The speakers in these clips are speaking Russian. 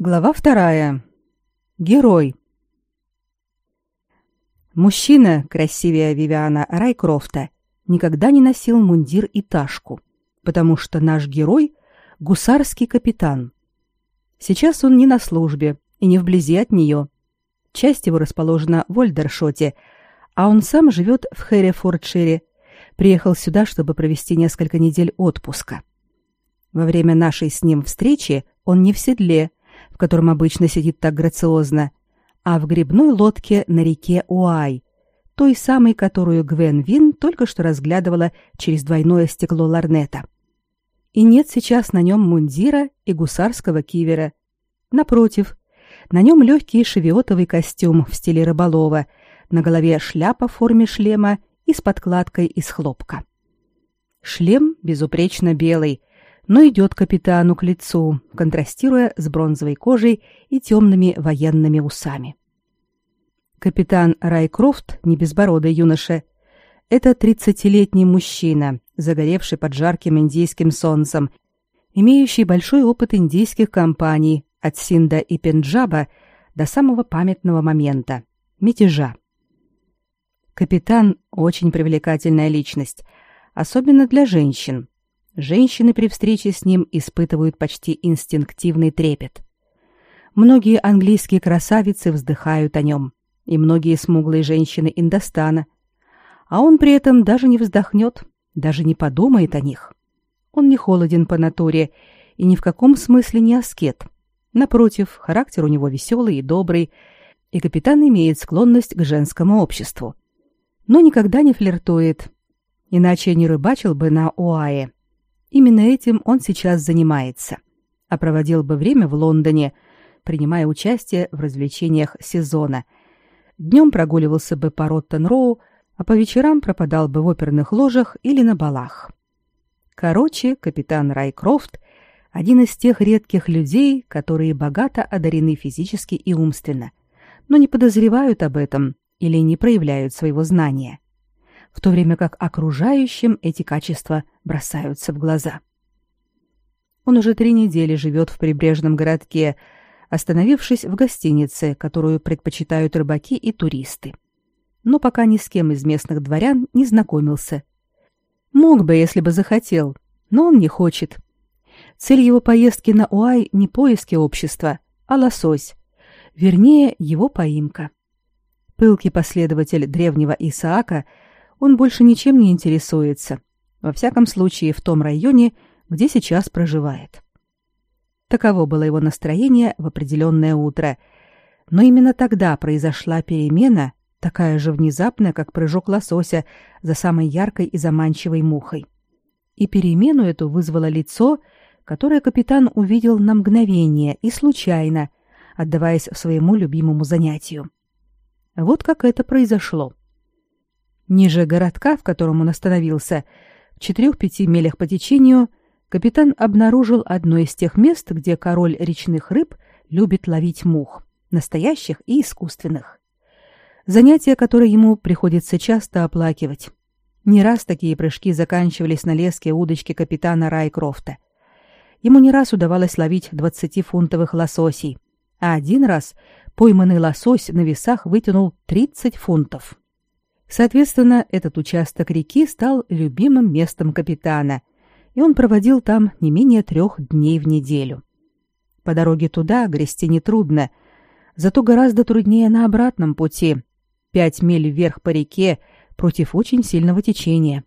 Глава вторая. Герой. Мужчина, красивее Вивиана Райкрофта, никогда не носил мундир и ташку, потому что наш герой — гусарский капитан. Сейчас он не на службе и не вблизи от нее. Часть его расположена в Ольдершоте, а он сам живет в Херефордшире. Приехал сюда, чтобы провести несколько недель отпуска. Во время нашей с ним встречи он не в седле — в котором обычно сидит так грациозно, а в грибной лодке на реке Уай, той самой, которую Гвен Вин только что разглядывала через двойное стекло ларнета. И нет сейчас на нем мундира и гусарского кивера. Напротив, на нем легкий шевиотовый костюм в стиле рыболова, на голове шляпа в форме шлема и с подкладкой из хлопка. Шлем безупречно белый, но идет капитану к лицу, контрастируя с бронзовой кожей и темными военными усами. Капитан Райкрофт, не безбородый юноша, это тридцатилетний мужчина, загоревший под жарким индийским солнцем, имеющий большой опыт индийских компаний от Синда и Пенджаба до самого памятного момента – мятежа. Капитан – очень привлекательная личность, особенно для женщин – женщины при встрече с ним испытывают почти инстинктивный трепет. Многие английские красавицы вздыхают о нем, и многие смуглые женщины Индостана. А он при этом даже не вздохнет, даже не подумает о них. Он не холоден по натуре и ни в каком смысле не аскет. Напротив, характер у него веселый и добрый, и капитан имеет склонность к женскому обществу. Но никогда не флиртует, иначе не рыбачил бы на Оае. Именно этим он сейчас занимается, а проводил бы время в Лондоне, принимая участие в развлечениях сезона. Днем прогуливался бы по Роттен-Роу, а по вечерам пропадал бы в оперных ложах или на балах. Короче, капитан Райкрофт – один из тех редких людей, которые богато одарены физически и умственно, но не подозревают об этом или не проявляют своего знания в то время как окружающим эти качества бросаются в глаза. Он уже три недели живет в прибрежном городке, остановившись в гостинице, которую предпочитают рыбаки и туристы. Но пока ни с кем из местных дворян не знакомился. Мог бы, если бы захотел, но он не хочет. Цель его поездки на Уай не поиски общества, а лосось, вернее, его поимка. Пылкий последователь древнего Исаака – он больше ничем не интересуется, во всяком случае в том районе, где сейчас проживает. Таково было его настроение в определенное утро, но именно тогда произошла перемена, такая же внезапная, как прыжок лосося за самой яркой и заманчивой мухой. И перемену эту вызвало лицо, которое капитан увидел на мгновение и случайно, отдаваясь своему любимому занятию. Вот как это произошло. Ниже городка, в котором он остановился, в четырех-пяти милях по течению, капитан обнаружил одно из тех мест, где король речных рыб любит ловить мух, настоящих и искусственных. Занятие, которое ему приходится часто оплакивать. Не раз такие прыжки заканчивались на леске удочки капитана Райкрофта. Ему не раз удавалось ловить двадцатифунтовых лососей, а один раз пойманный лосось на весах вытянул тридцать фунтов. Соответственно, этот участок реки стал любимым местом капитана, и он проводил там не менее трех дней в неделю. По дороге туда грести нетрудно, зато гораздо труднее на обратном пути. Пять миль вверх по реке против очень сильного течения.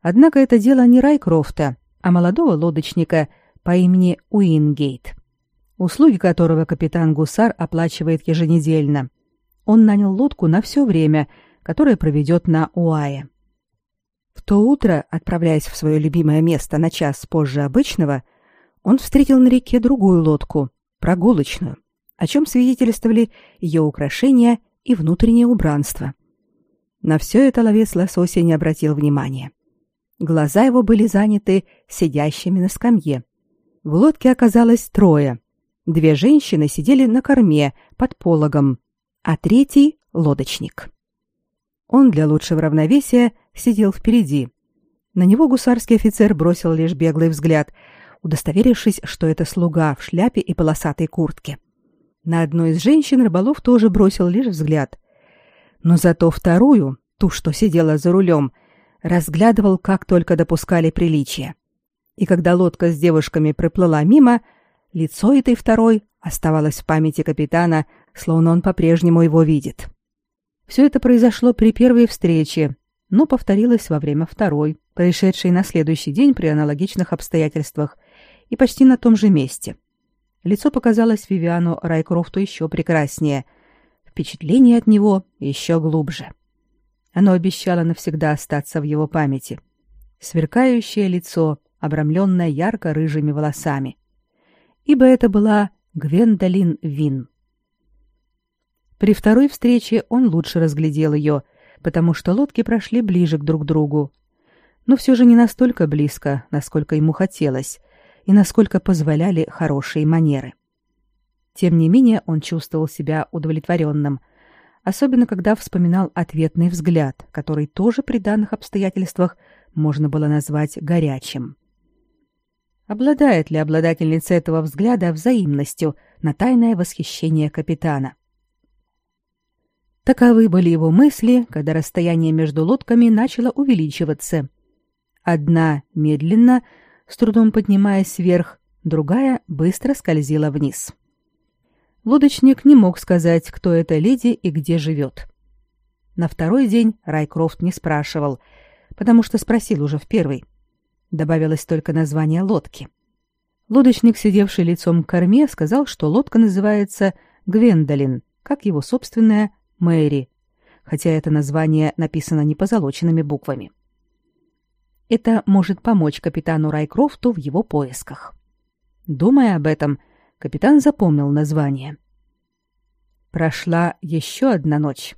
Однако это дело не Райкрофта, а молодого лодочника по имени Уингейт, услуги которого капитан Гусар оплачивает еженедельно. Он нанял лодку на все время – которое проведет на Уае. В то утро, отправляясь в свое любимое место на час позже обычного, он встретил на реке другую лодку, прогулочную, о чем свидетельствовали ее украшения и внутреннее убранство. На все это ловец лосося не обратил внимания. Глаза его были заняты сидящими на скамье. В лодке оказалось трое. Две женщины сидели на корме под пологом, а третий — лодочник. Он для лучшего равновесия сидел впереди. На него гусарский офицер бросил лишь беглый взгляд, удостоверившись, что это слуга в шляпе и полосатой куртке. На одну из женщин рыболов тоже бросил лишь взгляд. Но зато вторую, ту, что сидела за рулем, разглядывал, как только допускали приличия. И когда лодка с девушками проплыла мимо, лицо этой второй оставалось в памяти капитана, словно он по-прежнему его видит. Все это произошло при первой встрече, но повторилось во время второй, происшедшей на следующий день при аналогичных обстоятельствах и почти на том же месте. Лицо показалось Вивиану Райкрофту еще прекраснее, впечатление от него еще глубже. Оно обещало навсегда остаться в его памяти. Сверкающее лицо, обрамленное ярко-рыжими волосами. Ибо это была Гвендолин Вин. При второй встрече он лучше разглядел ее, потому что лодки прошли ближе к друг другу. Но все же не настолько близко, насколько ему хотелось, и насколько позволяли хорошие манеры. Тем не менее он чувствовал себя удовлетворенным, особенно когда вспоминал ответный взгляд, который тоже при данных обстоятельствах можно было назвать горячим. Обладает ли обладательница этого взгляда взаимностью на тайное восхищение капитана? Таковы были его мысли, когда расстояние между лодками начало увеличиваться. Одна медленно, с трудом поднимаясь вверх, другая быстро скользила вниз. Лодочник не мог сказать, кто эта леди и где живет. На второй день Райкрофт не спрашивал, потому что спросил уже в первый. Добавилось только название лодки. Лодочник, сидевший лицом к корме, сказал, что лодка называется «Гвендолин», как его собственная Мэри, хотя это название написано не позолоченными буквами. Это может помочь капитану Райкрофту в его поисках. Думая об этом, капитан запомнил название. Прошла еще одна ночь.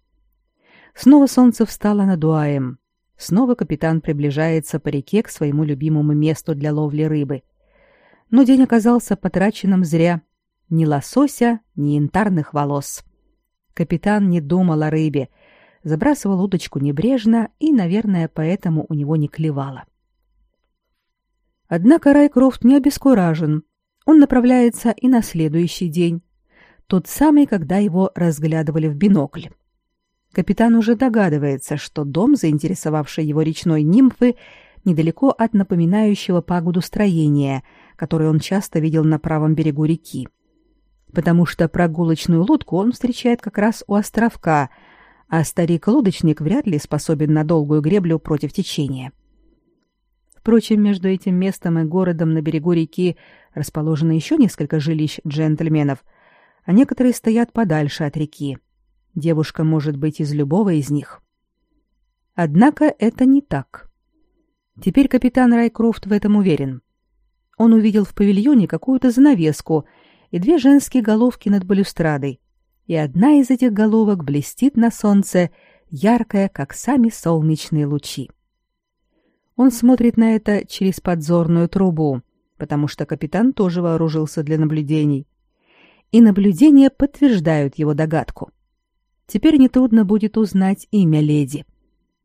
Снова солнце встало над Уаем. Снова капитан приближается по реке к своему любимому месту для ловли рыбы. Но день оказался потраченным зря. Ни лосося, ни янтарных волос. Капитан не думал о рыбе, забрасывал удочку небрежно и, наверное, поэтому у него не клевало. Однако Райкрофт не обескуражен. Он направляется и на следующий день, тот самый, когда его разглядывали в бинокль. Капитан уже догадывается, что дом, заинтересовавший его речной нимфы, недалеко от напоминающего пагоду строения, которое он часто видел на правом берегу реки потому что прогулочную лодку он встречает как раз у островка, а старик-лодочник вряд ли способен на долгую греблю против течения. Впрочем, между этим местом и городом на берегу реки расположено еще несколько жилищ джентльменов, а некоторые стоят подальше от реки. Девушка может быть из любого из них. Однако это не так. Теперь капитан Райкрофт в этом уверен. Он увидел в павильоне какую-то занавеску — и две женские головки над балюстрадой, и одна из этих головок блестит на солнце, яркая, как сами солнечные лучи. Он смотрит на это через подзорную трубу, потому что капитан тоже вооружился для наблюдений. И наблюдения подтверждают его догадку. Теперь нетрудно будет узнать имя леди.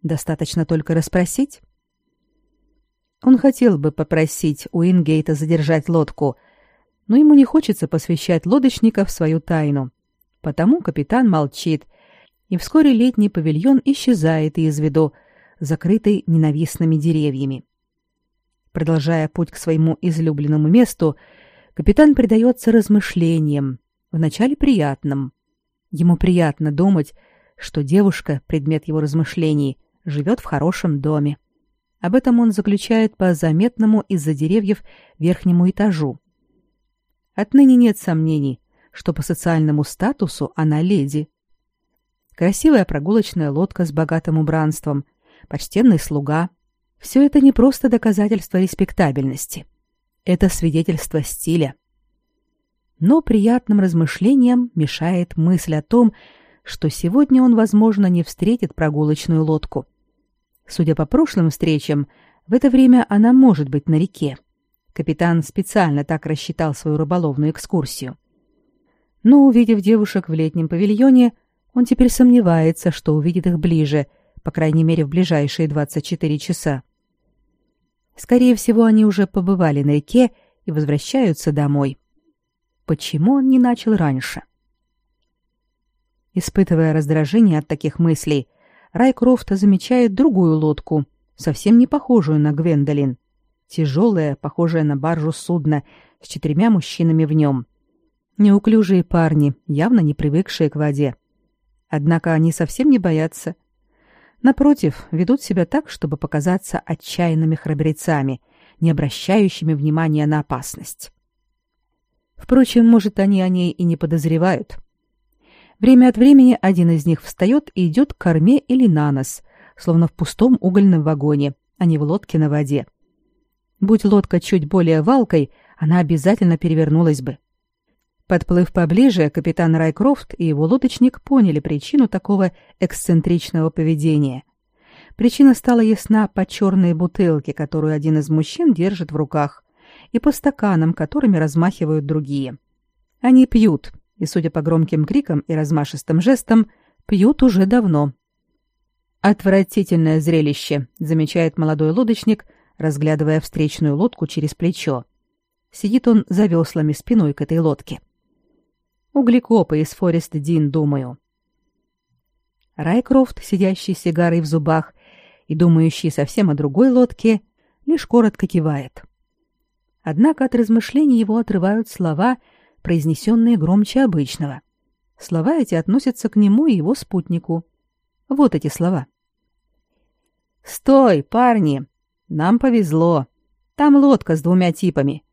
Достаточно только расспросить. Он хотел бы попросить Уингейта задержать лодку, но ему не хочется посвящать лодочника в свою тайну. Потому капитан молчит, и вскоре летний павильон исчезает из виду, закрытый ненавистными деревьями. Продолжая путь к своему излюбленному месту, капитан предается размышлениям, вначале приятным. Ему приятно думать, что девушка, предмет его размышлений, живет в хорошем доме. Об этом он заключает по заметному из-за деревьев верхнему этажу. Отныне нет сомнений, что по социальному статусу она леди. Красивая прогулочная лодка с богатым убранством, почтенный слуга — все это не просто доказательство респектабельности. Это свидетельство стиля. Но приятным размышлениям мешает мысль о том, что сегодня он, возможно, не встретит прогулочную лодку. Судя по прошлым встречам, в это время она может быть на реке. Капитан специально так рассчитал свою рыболовную экскурсию. Но, увидев девушек в летнем павильоне, он теперь сомневается, что увидит их ближе, по крайней мере, в ближайшие 24 часа. Скорее всего, они уже побывали на реке и возвращаются домой. Почему он не начал раньше? Испытывая раздражение от таких мыслей, Райкрофт замечает другую лодку, совсем не похожую на Гвендолин. Тяжелое, похожее на баржу судно с четырьмя мужчинами в нем. Неуклюжие парни, явно не привыкшие к воде. Однако они совсем не боятся. Напротив, ведут себя так, чтобы показаться отчаянными храбрецами, не обращающими внимания на опасность. Впрочем, может, они о ней и не подозревают. Время от времени один из них встает и идет к корме или на нос, словно в пустом угольном вагоне, а не в лодке на воде. Будь лодка чуть более валкой, она обязательно перевернулась бы. Подплыв поближе, капитан Райкрофт и его лодочник поняли причину такого эксцентричного поведения. Причина стала ясна по черной бутылке, которую один из мужчин держит в руках, и по стаканам, которыми размахивают другие. Они пьют, и, судя по громким крикам и размашистым жестам, пьют уже давно. «Отвратительное зрелище», — замечает молодой лодочник, разглядывая встречную лодку через плечо. Сидит он за веслами спиной к этой лодке. Углекопы из Форест Дин, думаю. Райкрофт, сидящий с сигарой в зубах и думающий совсем о другой лодке, лишь коротко кивает. Однако от размышлений его отрывают слова, произнесенные громче обычного. Слова эти относятся к нему и его спутнику. Вот эти слова. «Стой, парни! Нам повезло. Там лодка с двумя типами.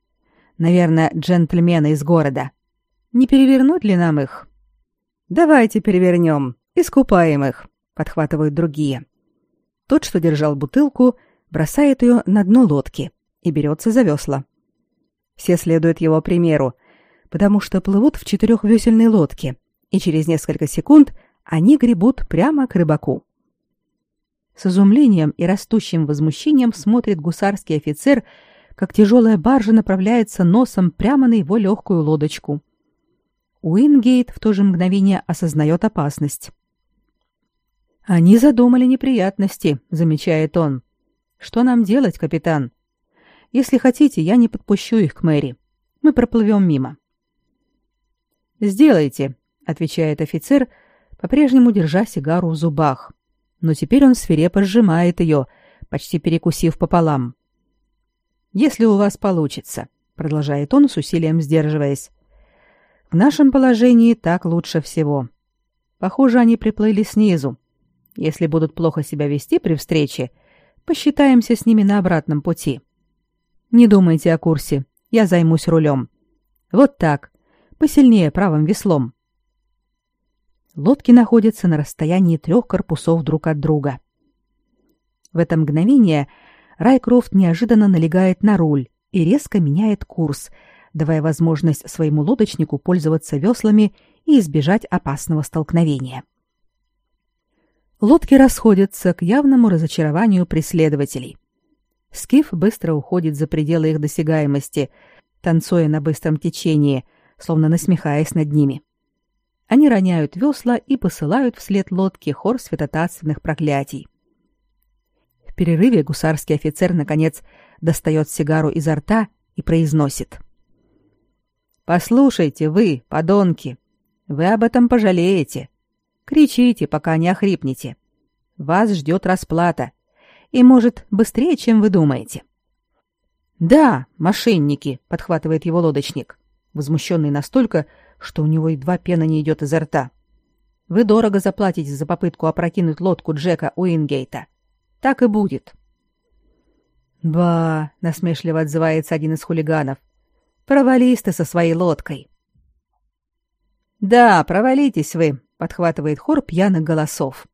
Наверное, джентльмены из города. Не перевернуть ли нам их? Давайте перевернем, искупаем их, подхватывают другие. Тот, что держал бутылку, бросает ее на дно лодки и берется за весла. Все следуют его примеру, потому что плывут в четырехвесельной лодке, и через несколько секунд они гребут прямо к рыбаку. С изумлением и растущим возмущением смотрит гусарский офицер, как тяжелая баржа направляется носом прямо на его легкую лодочку. Уингейт в то же мгновение осознает опасность. «Они задумали неприятности», — замечает он. «Что нам делать, капитан? Если хотите, я не подпущу их к Мэри. Мы проплывем мимо». «Сделайте», — отвечает офицер, по-прежнему держа сигару в зубах. Но теперь он свирепо сжимает ее, почти перекусив пополам. «Если у вас получится», — продолжает он с усилием сдерживаясь. В нашем положении так лучше всего. Похоже, они приплыли снизу. Если будут плохо себя вести при встрече, посчитаемся с ними на обратном пути. Не думайте о курсе, я займусь рулем. Вот так, посильнее правым веслом. Лодки находятся на расстоянии трех корпусов друг от друга. В это мгновение Райкрофт неожиданно налегает на руль и резко меняет курс — давая возможность своему лодочнику пользоваться веслами и избежать опасного столкновения. Лодки расходятся к явному разочарованию преследователей. Скиф быстро уходит за пределы их досягаемости, танцуя на быстром течении, словно насмехаясь над ними. Они роняют весла и посылают вслед лодки хор святотатственных проклятий. В перерыве гусарский офицер, наконец, достает сигару изо рта и произносит — Послушайте вы, подонки, вы об этом пожалеете. Кричите, пока не охрипнете. Вас ждет расплата. И, может, быстрее, чем вы думаете. Да, мошенники, подхватывает его лодочник, возмущенный настолько, что у него едва пена не идет изо рта. Вы дорого заплатите за попытку опрокинуть лодку Джека Уингейта. Так и будет. Ба, насмешливо отзывается один из хулиганов. Провались ты со своей лодкой. Да, провалитесь вы, подхватывает хор пьяных голосов.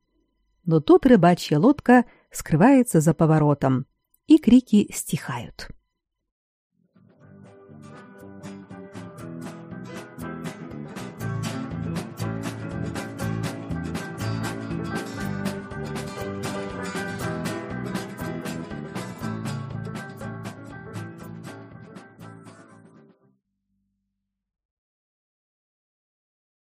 Но тут рыбачья лодка скрывается за поворотом, и крики стихают.